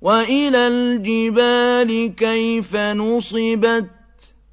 وإلى الجبال كيف نصبت